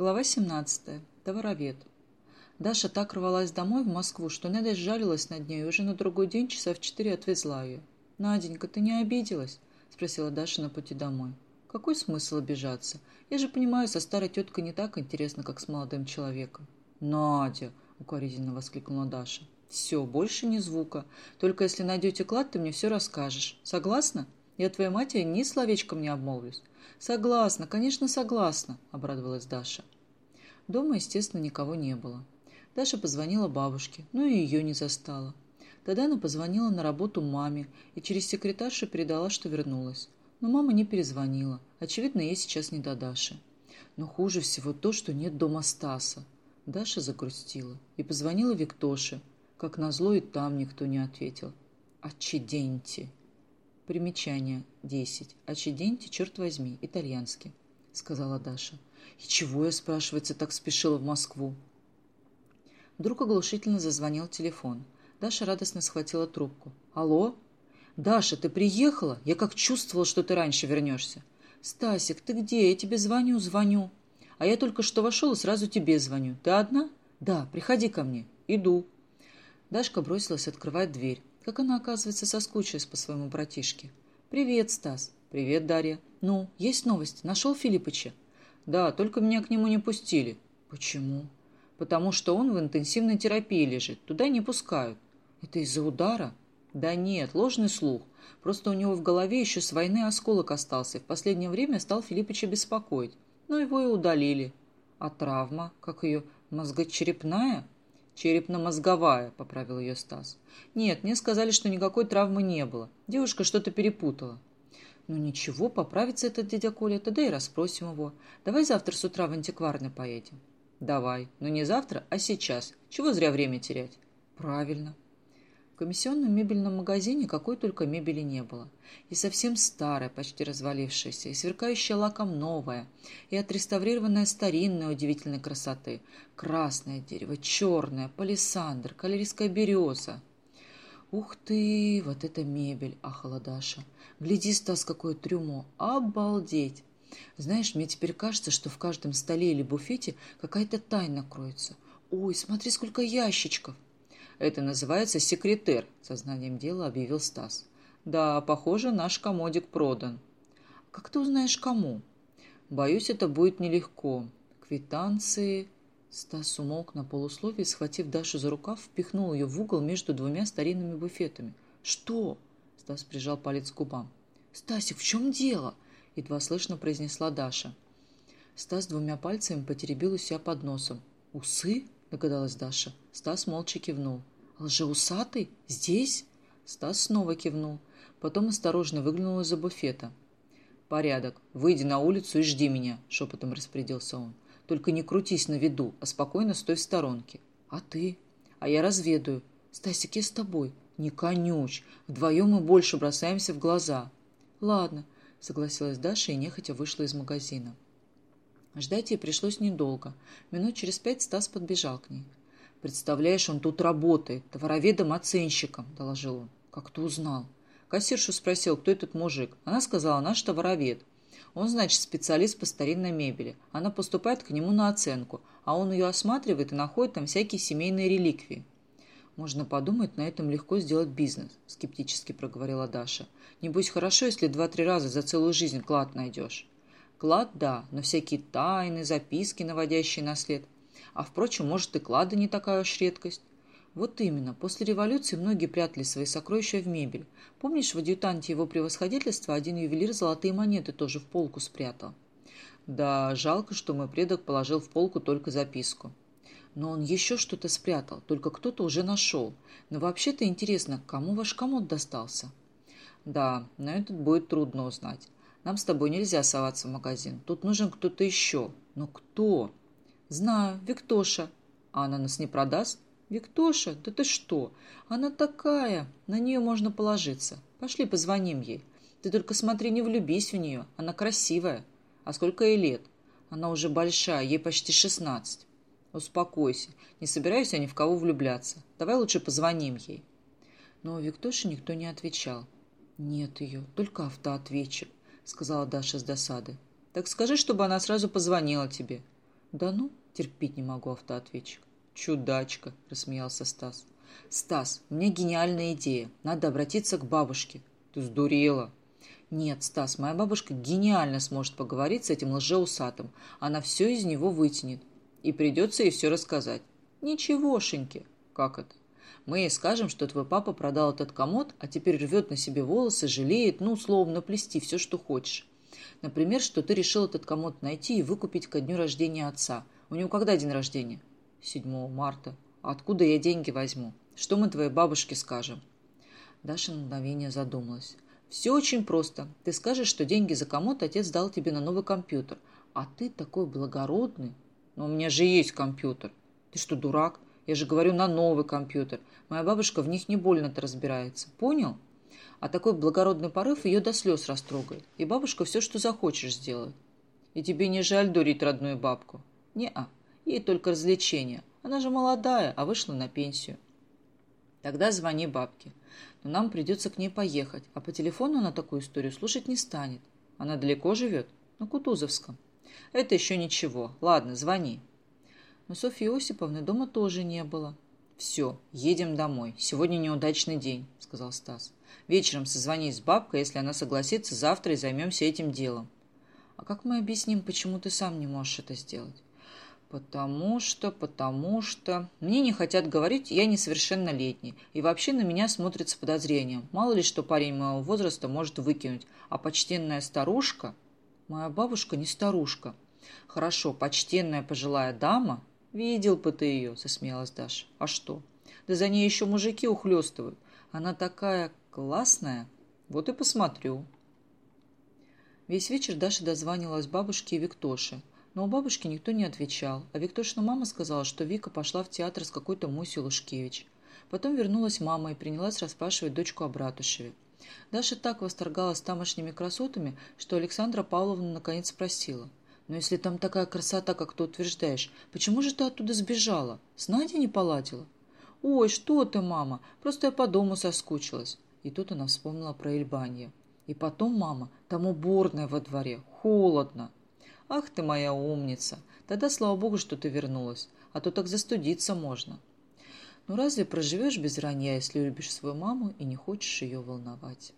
Глава 17. Товаровед. Даша так рвалась домой в Москву, что Неда жалилась над ней и уже на другой день часа в четыре отвезла ее. «Наденька, ты не обиделась?» – спросила Даша на пути домой. «Какой смысл обижаться? Я же понимаю, со старой теткой не так интересно, как с молодым человеком». «Надя!» – укоризненно воскликнула Даша. «Все, больше ни звука. Только если найдете клад, ты мне все расскажешь. Согласна? Я твоей матери ни словечком не обмолвлюсь. «Согласна, конечно, согласна», — обрадовалась Даша. Дома, естественно, никого не было. Даша позвонила бабушке, но и ее не застала. Тогда она позвонила на работу маме и через секретаршу передала, что вернулась. Но мама не перезвонила. Очевидно, ей сейчас не до Даши. Но хуже всего то, что нет дома Стаса. Даша загрустила и позвонила Виктоше. Как назло, и там никто не ответил. «Отчиденти!» Примечание. 10. Очиденьте, черт возьми, итальянский, сказала Даша. И чего я, спрашивается, так спешила в Москву? Вдруг оглушительно зазвонил телефон. Даша радостно схватила трубку. «Алло? Даша, ты приехала? Я как чувствовала, что ты раньше вернешься. Стасик, ты где? Я тебе звоню, звоню. А я только что вошел и сразу тебе звоню. Ты одна? Да, приходи ко мне. Иду». Дашка бросилась открывать дверь. Как она, оказывается, соскучилась по своему братишке. «Привет, Стас». «Привет, Дарья». «Ну, есть новость? Нашел Филиппыча?» «Да, только меня к нему не пустили». «Почему?» «Потому что он в интенсивной терапии лежит. Туда не пускают». «Это из-за удара?» «Да нет, ложный слух. Просто у него в голове еще с войны осколок остался, и в последнее время стал Филиппыча беспокоить. Но его и удалили». «А травма? Как ее? Мозгочерепная?» «Черепно-мозговая», — поправил ее Стас. «Нет, мне сказали, что никакой травмы не было. Девушка что-то перепутала». «Ну ничего, поправится этот дядя Коля, тогда и расспросим его. Давай завтра с утра в антикварный поедем». «Давай, но не завтра, а сейчас. Чего зря время терять?» «Правильно комиссионном мебельном магазине какой только мебели не было. И совсем старая, почти развалившаяся, и сверкающая лаком новая, и отреставрированная старинная удивительной красоты. Красное дерево, черное, палисандр, калерийская береза. «Ух ты, вот это мебель!» – ахала Даша. «Гляди, Стас, какое трюмо! Обалдеть!» Знаешь, мне теперь кажется, что в каждом столе или буфете какая-то тайна кроется. Ой, смотри, сколько ящичков! Это называется секретер, сознанием дела объявил Стас. Да, похоже, наш комодик продан. Как ты узнаешь, кому? Боюсь, это будет нелегко. Квитанции... Стас умолк на полусловие, схватив Дашу за рукав, впихнул ее в угол между двумя старинными буфетами. «Что?» — Стас прижал палец к губам. «Стасик, в чем дело?» — едва слышно произнесла Даша. Стас двумя пальцами потеребил у себя под носом. «Усы?» — догадалась Даша. Стас молча кивнул. «Лжеусатый? Здесь?» Стас снова кивнул. Потом осторожно выглянул из-за буфета. «Порядок. Выйди на улицу и жди меня», — шепотом распорядился он. «Только не крутись на виду, а спокойно стой в сторонке». «А ты?» «А я разведаю. Стасик, я с тобой». «Не конючь. Вдвоем мы больше бросаемся в глаза». «Ладно», — согласилась Даша и нехотя вышла из магазина. Ждать ей пришлось недолго. Минут через пять Стас подбежал к ней. «Представляешь, он тут работает, товароведом-оценщиком», — доложил он. «Как ты узнал?» Кассиршу спросил, кто этот мужик. Она сказала, наш товаровед. Он, значит, специалист по старинной мебели. Она поступает к нему на оценку, а он ее осматривает и находит там всякие семейные реликвии. «Можно подумать, на этом легко сделать бизнес», — скептически проговорила Даша. «Небось, хорошо, если два-три раза за целую жизнь клад найдешь». «Клад, да, но всякие тайны, записки, наводящие на след. А, впрочем, может, и клада не такая уж редкость. Вот именно. После революции многие прятали свои сокровища в мебель. Помнишь, в адъютанте его превосходительства один ювелир золотые монеты тоже в полку спрятал? Да, жалко, что мой предок положил в полку только записку. Но он еще что-то спрятал, только кто-то уже нашел. Но вообще-то интересно, кому ваш комод достался? Да, но этот будет трудно узнать. Нам с тобой нельзя соваться в магазин. Тут нужен кто-то еще. Но кто? «Знаю, Виктоша». «А она нас не продаст?» «Виктоша? Да ты что? Она такая! На нее можно положиться. Пошли позвоним ей. Ты только смотри, не влюбись в нее. Она красивая. А сколько ей лет? Она уже большая, ей почти шестнадцать. Успокойся. Не собираюсь я ни в кого влюбляться. Давай лучше позвоним ей». Но у Виктоши никто не отвечал. «Нет ее, только автоответчик», — сказала Даша с досады. «Так скажи, чтобы она сразу позвонила тебе». Да ну, терпеть не могу автоответчик. Чудачка, рассмеялся Стас. Стас, у меня гениальная идея. Надо обратиться к бабушке. Ты сдурела. Нет, Стас, моя бабушка гениально сможет поговорить с этим лжеусатым. Она все из него вытянет. И придется ей все рассказать. Ничегошеньки. Как это? Мы ей скажем, что твой папа продал этот комод, а теперь рвет на себе волосы, жалеет, ну, словом, наплести все, что хочешь. Например, что ты решил этот комод найти и выкупить ко дню рождения отца. У него когда день рождения? 7 марта. Откуда я деньги возьму? Что мы твоей бабушке скажем? Даша на мгновение задумалась. Все очень просто. Ты скажешь, что деньги за комод отец дал тебе на новый компьютер. А ты такой благородный. Но у меня же есть компьютер. Ты что, дурак? Я же говорю на новый компьютер. Моя бабушка в них не больно-то разбирается. Понял? А такой благородный порыв ее до слез растрогает. И бабушка все, что захочешь, сделает. И тебе не жаль дурить родную бабку? Не-а. Ей только развлечения. Она же молодая, а вышла на пенсию. Тогда звони бабке. Но нам придется к ней поехать, а по телефону она такую историю слушать не станет. Она далеко живет? На Кутузовском. Это еще ничего. Ладно, звони. Но Софьи Осиповны дома тоже не было. «Все, едем домой. Сегодня неудачный день», — сказал Стас. «Вечером созвонись с бабкой, если она согласится, завтра и займемся этим делом». «А как мы объясним, почему ты сам не можешь это сделать?» «Потому что, потому что...» «Мне не хотят говорить, я несовершеннолетний, и вообще на меня смотрят с подозрением. Мало ли, что парень моего возраста может выкинуть, а почтенная старушка...» «Моя бабушка не старушка». «Хорошо, почтенная пожилая дама «Видел бы ты ее», — засмеялась Даша. «А что? Да за ней еще мужики ухлестывают. Она такая классная. Вот и посмотрю». Весь вечер Даша дозванивалась бабушке и Виктоше. Но у бабушки никто не отвечал, а Виктошина мама сказала, что Вика пошла в театр с какой-то Мусей Лушкевич. Потом вернулась мама и принялась расспрашивать дочку о Братушеве. Даша так восторгалась тамошними красотами, что Александра Павловна наконец спросила – но если там такая красота, как ты утверждаешь, почему же ты оттуда сбежала? С Надей не поладила? Ой, что ты, мама, просто я по дому соскучилась. И тут она вспомнила про Эльбанье. И потом, мама, там уборная во дворе, холодно. Ах ты моя умница, тогда слава богу, что ты вернулась, а то так застудиться можно. Ну разве проживешь без ранья, если любишь свою маму и не хочешь ее волновать?